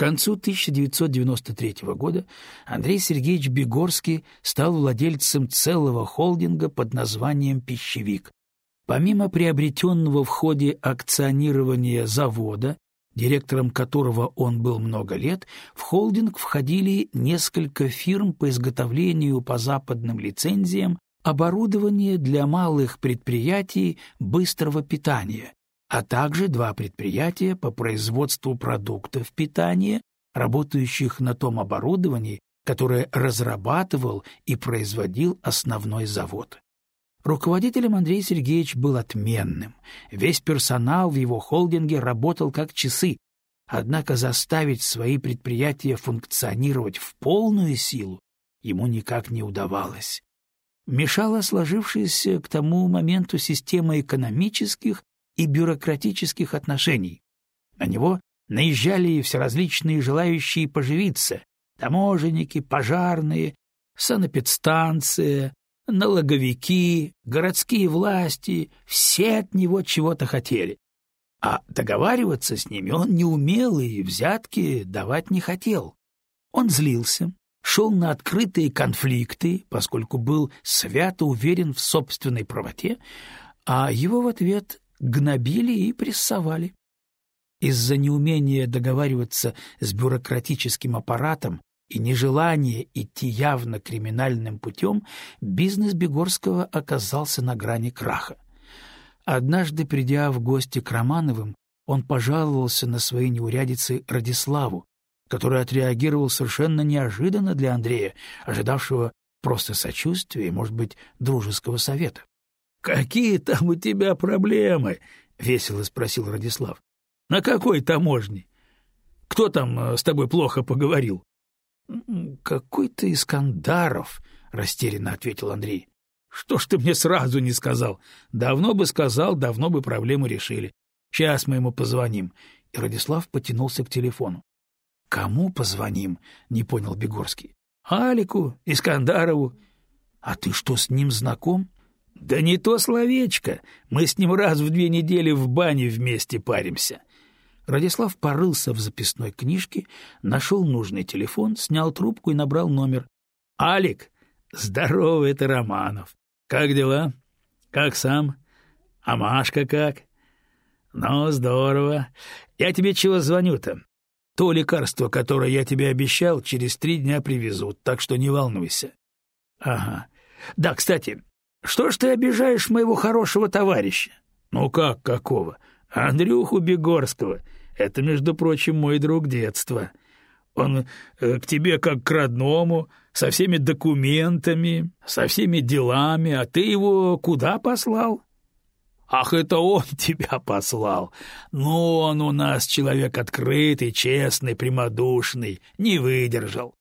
концу 1993 года Андрей Сергеевич Бегорский стал владельцем целого холдинга под названием «Пищевик». Помимо приобретенного в ходе акционирования завода, директором которого он был много лет, в холдинг входили несколько фирм по изготовлению по западным лицензиям оборудования для малых предприятий быстрого питания, а также два предприятия по производству продуктов питания, работающих на том оборудовании, которое разрабатывал и производил основной завод. Руководителем Андрей Сергеевич был отменным. Весь персонал в его холдинге работал как часы, однако заставить свои предприятия функционировать в полную силу ему никак не удавалось. Мешала сложившаяся к тому моменту система экономических и бюрократических отношений. На него наезжали всеразличные желающие поживиться — таможенники, пожарные, санэпидстанция, налоговики, городские власти — все от него чего-то хотели. А договариваться с ними он не умел и взятки давать не хотел. Он злился, шел на открытые конфликты, поскольку был свято уверен в собственной правоте, а его в ответ гнобили и прессовали. Из-за неумения договариваться с бюрократическим аппаратом и нежелания идти явно криминальным путем, бизнес Бегорского оказался на грани краха. Однажды, придя в гости к Романовым, он пожаловался на свои неурядицы Радиславу, который отреагировал совершенно неожиданно для Андрея, ожидавшего просто сочувствия и, может быть, дружеского совета. — Какие там у тебя проблемы? — весело спросил Радислав. — На какой таможне? Кто там э, с тобой плохо поговорил? — Какой-то Искандаров, — растерянно ответил Андрей. — Что ж ты мне сразу не сказал? Давно бы сказал, давно бы проблему решили. Сейчас мы ему позвоним. И Радислав потянулся к телефону. — Кому позвоним? — не понял Бегорский. — Алику, Искандарову. — А ты что, с ним знаком? — да не то словечко. Мы с ним раз в две недели в бане вместе паримся. Радислав порылся в записной книжке, нашел нужный телефон, снял трубку и набрал номер. «Алик, здорово, это Романов. Как дела? Как сам? А Машка как?» «Ну, здорово. Я тебе чего звоню-то? То лекарство, которое я тебе обещал, через три дня привезут, так что не волнуйся». «Ага. Да, кстати, что ж ты обижаешь моего хорошего товарища? Ну как какого? Андрюху Бегорского. Это, между прочим, мой друг детства. Он э, к тебе как к родному, со всеми документами, со всеми делами, а ты его куда послал? Ах, это он тебя послал. Ну, он у нас человек открытый, честный, прямодушный, не выдержал.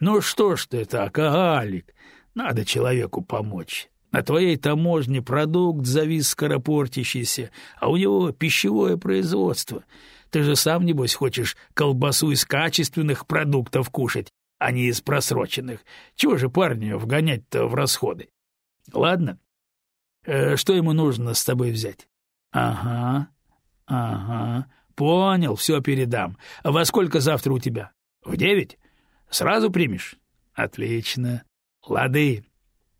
Ну что ж ты так, Алик, надо человеку помочь. На твоей таможне продукт завис скоропортящийся, а у него пищевое производство. Ты же сам, небось, хочешь колбасу из качественных продуктов кушать, а не из просроченных. Чего же парню вгонять-то в расходы? Ладно. Э, что ему нужно с тобой взять? Ага, ага. Понял, все передам. А во сколько завтра у тебя? В девять? Сразу примешь? Отлично. Лады.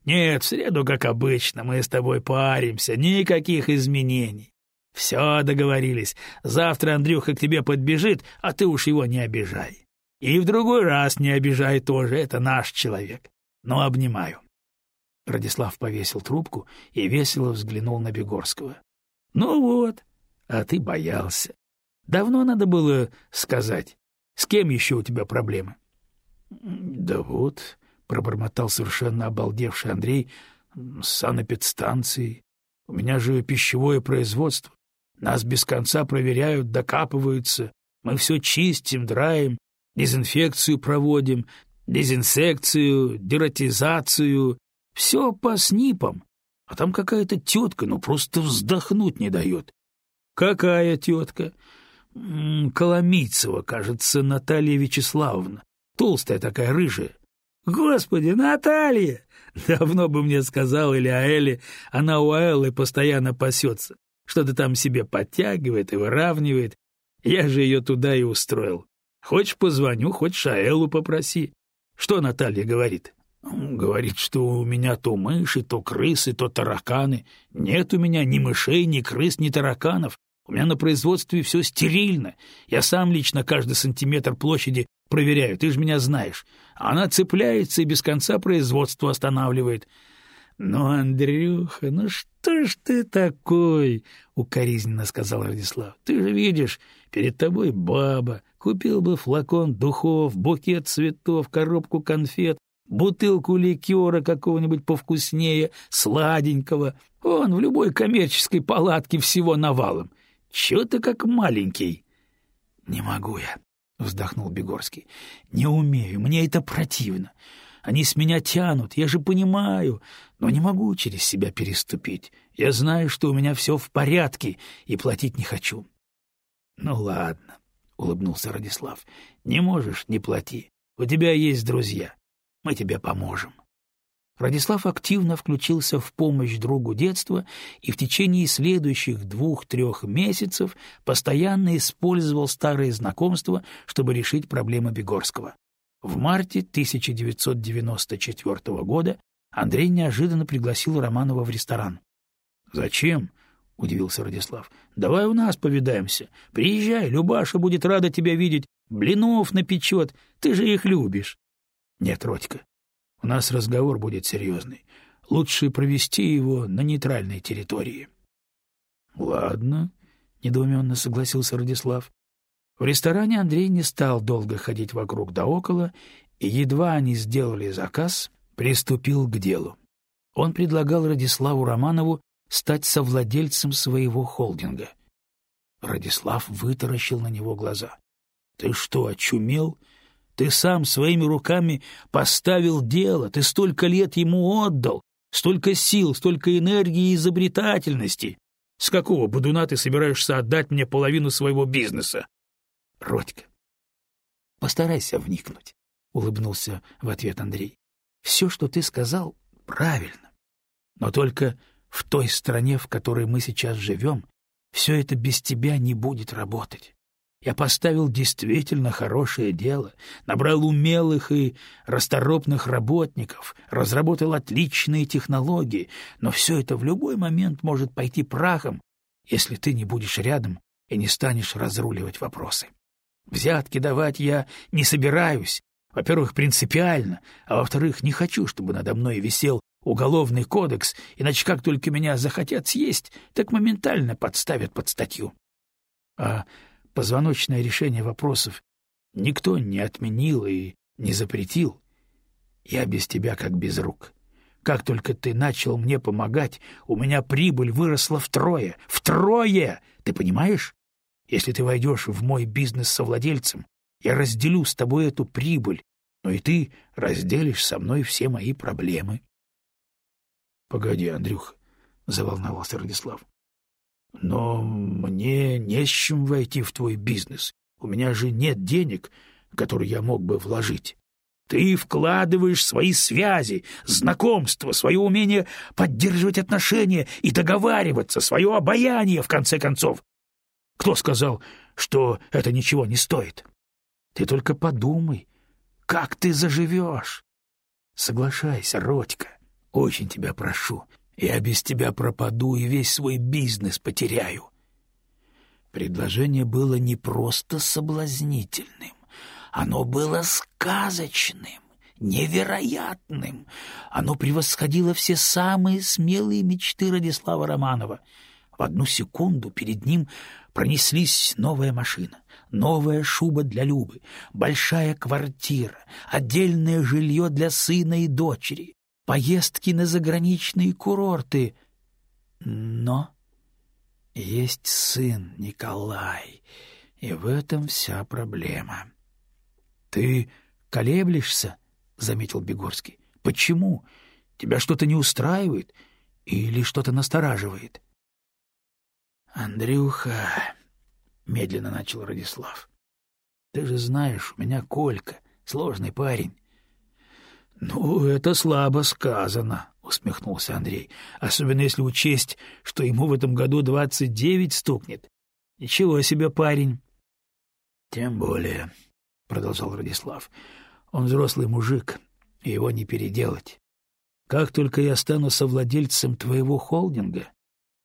Нет, в среду, как обычно, мы с тобой паримся, никаких изменений. Все договорились. Завтра Андрюха к тебе подбежит, а ты уж его не обижай. И в другой раз не обижай тоже, это наш человек. Но обнимаю. Радислав повесил трубку и весело взглянул на Бегорского. — Ну вот, а ты боялся. Давно надо было сказать. С кем еще у тебя проблемы? — Да вот, пробормотал совершенно обалдевший Андрей, с санэпидстанцией. У меня же пищевое производство. Нас без конца проверяют, докапываются. Мы все чистим, драем, дезинфекцию проводим, дезинсекцию, дератизацию. Все по снипам. А там какая-то тетка, ну просто вздохнуть не дает. Какая тетка? Коломийцева, кажется, Наталья Вячеславовна. Толстая такая, рыжая. Господи, Наталья! Давно бы мне сказал или Аэли, она у Аэллы постоянно пасется. Что-то там себе подтягивает и выравнивает. Я же ее туда и устроил. Хочешь, позвоню, хочешь, Аэлу попроси. Что Наталья говорит? Говорит, что у меня то мыши, то крысы, то тараканы. Нет у меня ни мышей, ни крыс, ни тараканов. У меня на производстве все стерильно. Я сам лично каждый сантиметр площади проверяю, ты же меня знаешь. Она цепляется и без конца производство останавливает. «Ну, Андрюха, ну что ж ты такой?» — укоризненно сказал Радислав. «Ты же видишь, перед тобой баба. Купил бы флакон духов, букет цветов, коробку конфет, бутылку ликера какого-нибудь повкуснее, сладенького. Он в любой коммерческой палатке всего навалом. Чего ты как маленький?» «Не могу я», — вздохнул Бегорский. «Не умею, мне это противно. Они с меня тянут, я же понимаю, но не могу через себя переступить. Я знаю, что у меня все в порядке, и платить не хочу». «Ну ладно», — улыбнулся Радислав. «Не можешь — не плати. У тебя есть друзья. Мы тебе поможем». Радислав активно включился в помощь другу детства и в течение следующих двух-трех месяцев постоянно использовал старые знакомства, чтобы решить проблемы Бегорского. В марте 1994 года Андрей неожиданно пригласил Романова в ресторан. «Зачем?» — удивился Радислав. «Давай у нас повидаемся. Приезжай, Любаша будет рада тебя видеть. Блинов напечет, ты же их любишь». «Нет, Родька, у нас разговор будет серьезный. Лучше провести его на нейтральной территории». «Ладно», — недоуменно согласился Радислав. В ресторане Андрей не стал долго ходить вокруг да около, и едва они сделали заказ, приступил к делу. Он предлагал Радиславу Романову стать совладельцем своего холдинга. Радислав вытаращил на него глаза. — Ты что, очумел? Ты сам своими руками поставил дело, ты столько лет ему отдал, столько сил, столько энергии и изобретательности. С какого будуна ты собираешься отдать мне половину своего бизнеса? — Родька, постарайся вникнуть, — улыбнулся в ответ Андрей. — Все, что ты сказал, правильно. Но только в той стране, в которой мы сейчас живем, все это без тебя не будет работать. Я поставил действительно хорошее дело, набрал умелых и расторопных работников, разработал отличные технологии, но все это в любой момент может пойти прахом, если ты не будешь рядом и не станешь разруливать вопросы. Взятки давать я не собираюсь. Во-первых, принципиально, а во-вторых, не хочу, чтобы надо мной висел уголовный кодекс, иначе как только меня захотят съесть, так моментально подставят под статью. А позвоночное решение вопросов никто не отменил и не запретил. Я без тебя как без рук. Как только ты начал мне помогать, у меня прибыль выросла втрое. Втрое! Ты понимаешь? Если ты войдешь в мой бизнес совладельцем, я разделю с тобой эту прибыль, но и ты разделишь со мной все мои проблемы. — Погоди, Андрюха, — заволновался Радислав. — Но мне не с чем войти в твой бизнес. У меня же нет денег, которые я мог бы вложить. Ты вкладываешь свои связи, знакомства, свое умение поддерживать отношения и договариваться, свое обаяние, в конце концов. Кто сказал, что это ничего не стоит? Ты только подумай, как ты заживешь. Соглашайся, Родька, очень тебя прошу. Я без тебя пропаду и весь свой бизнес потеряю. Предложение было не просто соблазнительным, оно было сказочным, невероятным. Оно превосходило все самые смелые мечты Радислава Романова. В одну секунду перед ним пронеслись новая машина, новая шуба для Любы, большая квартира, отдельное жилье для сына и дочери, поездки на заграничные курорты. Но есть сын Николай, и в этом вся проблема. — Ты колеблешься? — заметил Бегорский. — Почему? Тебя что-то не устраивает или что-то настораживает? — Андрюха, медленно начал Радислав. Ты же знаешь, у меня Колька, сложный парень. Ну, это слабо сказано, усмехнулся Андрей, особенно если учесть, что ему в этом году двадцать девять стукнет. Ничего себе парень. Тем более, продолжал Радислав. Он взрослый мужик, и его не переделать. Как только я стану совладельцем твоего холдинга,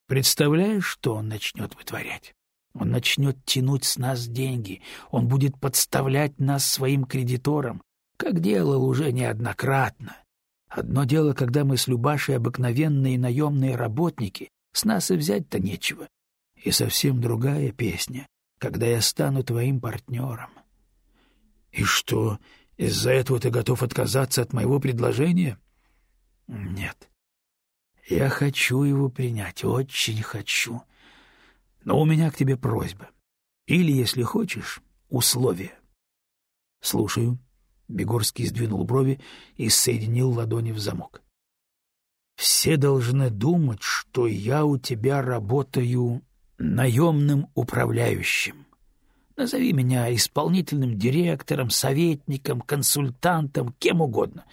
представляешь, что он начнет вытворять? Он начнет тянуть с нас деньги, он будет подставлять нас своим кредиторам, как делал уже неоднократно. Одно дело, когда мы с Любашей обыкновенные наемные работники, с нас и взять-то нечего. И совсем другая песня, когда я стану твоим партнером. — И что, из-за этого ты готов отказаться от моего предложения? — Нет. Я хочу его принять, очень хочу. Но у меня к тебе просьба. Или, если хочешь, условия. — Слушаю. Бегорский сдвинул брови и соединил ладони в замок. «Все должны думать, что я у тебя работаю наемным управляющим. Назови меня исполнительным директором, советником, консультантом, кем угодно.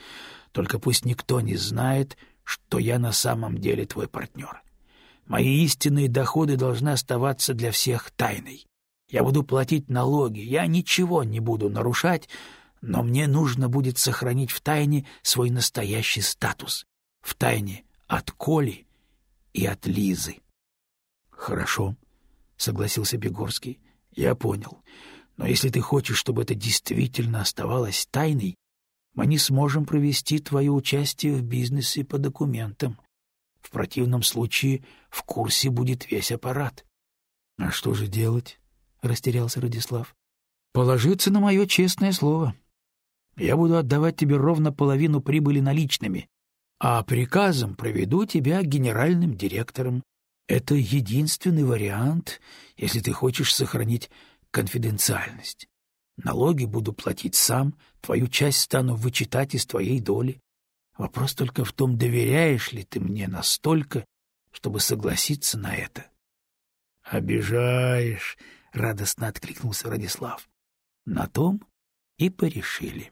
Только пусть никто не знает, что я на самом деле твой партнер. Мои истинные доходы должны оставаться для всех тайной. Я буду платить налоги, я ничего не буду нарушать, но мне нужно будет сохранить в тайне свой настоящий статус, в тайне от Коли и от Лизы. — Хорошо, — согласился Бегорский, — я понял. Но если ты хочешь, чтобы это действительно оставалось тайной, мы не сможем провести твое участие в бизнесе по документам. В противном случае в курсе будет весь аппарат. — А что же делать? — растерялся Радислав. — Положиться на мое честное слово. Я буду отдавать тебе ровно половину прибыли наличными, а приказом проведу тебя генеральным директором. Это единственный вариант, если ты хочешь сохранить конфиденциальность. Налоги буду платить сам, твою часть стану вычитать из твоей доли. Вопрос только в том, доверяешь ли ты мне настолько, чтобы согласиться на это. — Обижаешь, — радостно откликнулся Радислав. На том и порешили.